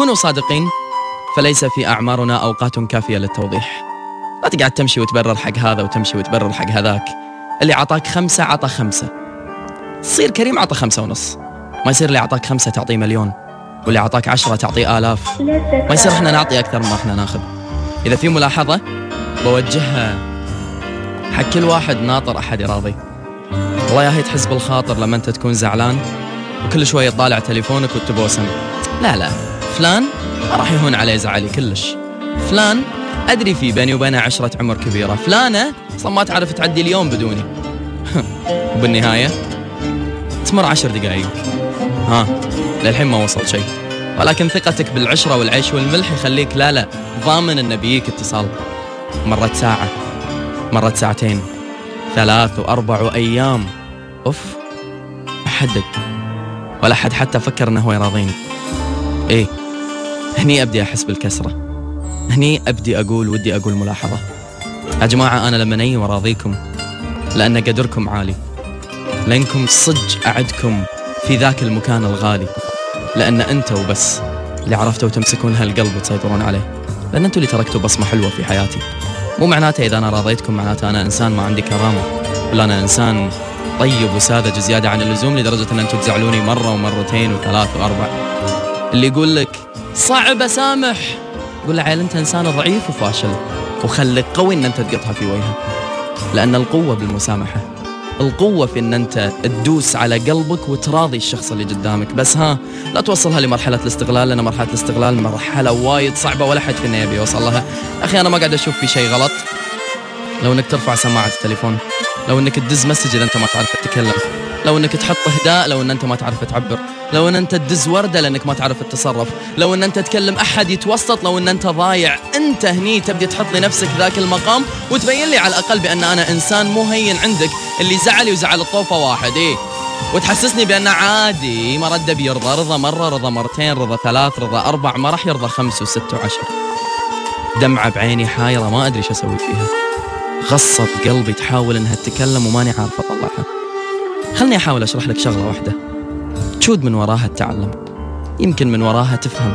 كونوا صادقين فليس في أعمارنا أوقات كافية للتوضيح. لا تقعد تمشي وتبرر حق هذا وتمشي وتبرر حق هذاك. اللي عطاك خمسة عطى خمسة. تصير كريم عطى خمسة ونص. ما يصير اللي عطاك خمسة تعطيه مليون واللي عطاك عشرة تعطيه آلاف. ما يصير إحنا نعطي أكثر ما إحنا ناخذ. إذا في ملاحظة بوجهها حق كل واحد ناطر أحد يراضي. والله يا هي تحس بالخاطر لما أنت تكون زعلان وكل شوية تطالع تليفونك وتبوسم لا لا. فلان راح يهون عليه زعلي كلش. فلان أدري في بيني وبينه عشرة عمر كبيرة. فلانة أصلا ما تعرف تعدي اليوم بدوني. وبالنهاية تمر عشر دقائق ها للحين ما وصل شيء. ولكن ثقتك بالعشرة والعيش والملح يخليك لا لا ضامن أن بيجيك اتصال. مرت ساعة مرت ساعتين ثلاث أوف ما حد دق ولا حد حتى فكر أنه هو يراضيني. إيه. هني أبدي أحس بالكسرة. هني أبدي أقول ودي أقول ملاحظة. يا جماعة أنا لما ني وراضيكم لأن قدركم عالي. لأنكم صج أعدكم في ذاك المكان الغالي. لأن أنت وبس اللي عرفتوا تمسكون هالقلب وتسيطرون عليه. لأن أنتوا اللي تركتوا بصمة حلوة في حياتي. مو معناته إذا أنا راضيتكم معناته أنا إنسان ما عندي كرامة. ولا أنا إنسان طيب وساذج زيادة عن اللزوم لدرجة أن أنتوا تزعلوني مرة ومرتين وثلاث وأربع. اللي يقول لك صعب أسامح. قول له عيل أنت إنسان ضعيف وفاشل. وخليك قوي أن أنت تقطها في وجهه لأن القوة بالمسامحة. القوة في أن أنت تدوس على قلبك وتراضي الشخص اللي قدامك. بس ها لا توصلها لمرحلة الاستغلال لأن مرحلة الاستغلال مرحلة وايد صعبة ولا حد فينا يبي يوصل لها. أخي أنا ما قاعد أشوف في شيء غلط. لو أنك ترفع سماعة التليفون لو أنك تدز مسج إذا أنت ما تعرف تتكلم. لو أنك تحط إهداء لو أن أنت ما تعرف تعبر لو أن أنت تدز وردة لأنك ما تعرف تتصرف لو أن أنت تكلم أحد يتوسط لو أن أنت ضايع أنت هني تبدي تحط لنفسك ذاك المقام وتبين لي على الأقل بأن أنا إنسان مو هين عندك اللي زعلي وزعل الطوفة واحد إيه. وتحسسني بأن عادي ما رد بيرضى رضا مرة رضا مرتين رضا ثلاث رضا أربع ما راح يرضى خمس وست وعشر. دمعة بعيني حايرة ما أدري شو أسوي فيها. غصت قلبي تحاول إنها تتكلم وماني عارف أطلعها. خلني أحاول أشرح لك شغلة واحدة. تشود من وراها التعلم. يمكن من وراها تفهم.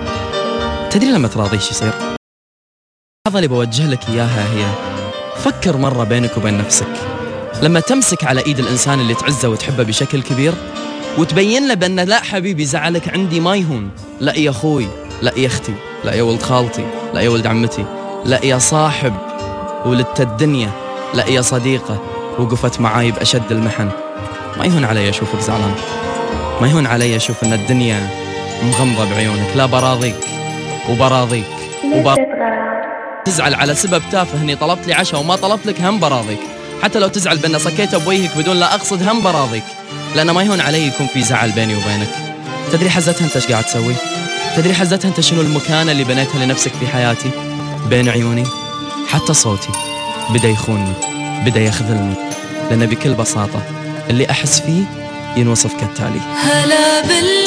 تدري لما تراضي إيش يصير؟ هذا اللي بوجه لك إياها هي فكر مرة بينك وبين نفسك. لما تمسك على إيد الإنسان اللي تعزه وتحبه بشكل كبير وتبين له بان لا حبيبي زعلك عندي ما يهون. لا يا أخوي لا يا أختي لا يا ولد خالتي لا يا ولد عمتي لا يا صاحب ولدت الدنيا لا يا صديقة وقفت معاي بأشد المحن. ما يهون علي أشوفك زعلان. ما يهون علي أشوف إن الدنيا مغمضة بعيونك. لا براضيك وبراضيك وبراضيك تزعل على سبب تافه إني طلبت لي عشاء وما طلبت لك هم براضيك. حتى لو تزعل بأن صكيت بوجهك بدون لا أقصد هم براضيك. لأن ما يهون علي يكون في زعل بيني وبينك. تدري حزتها أنت إيش قاعد تسوي؟ تدري حزتها أنت شنو المكانة اللي بنيتها لنفسك في حياتي؟ بين عيوني حتى صوتي. بدأ يخونني بدأ يخذلني. لأن بكل بساطة اللي أحس فيه ينوصف كالتالي. هلا باللي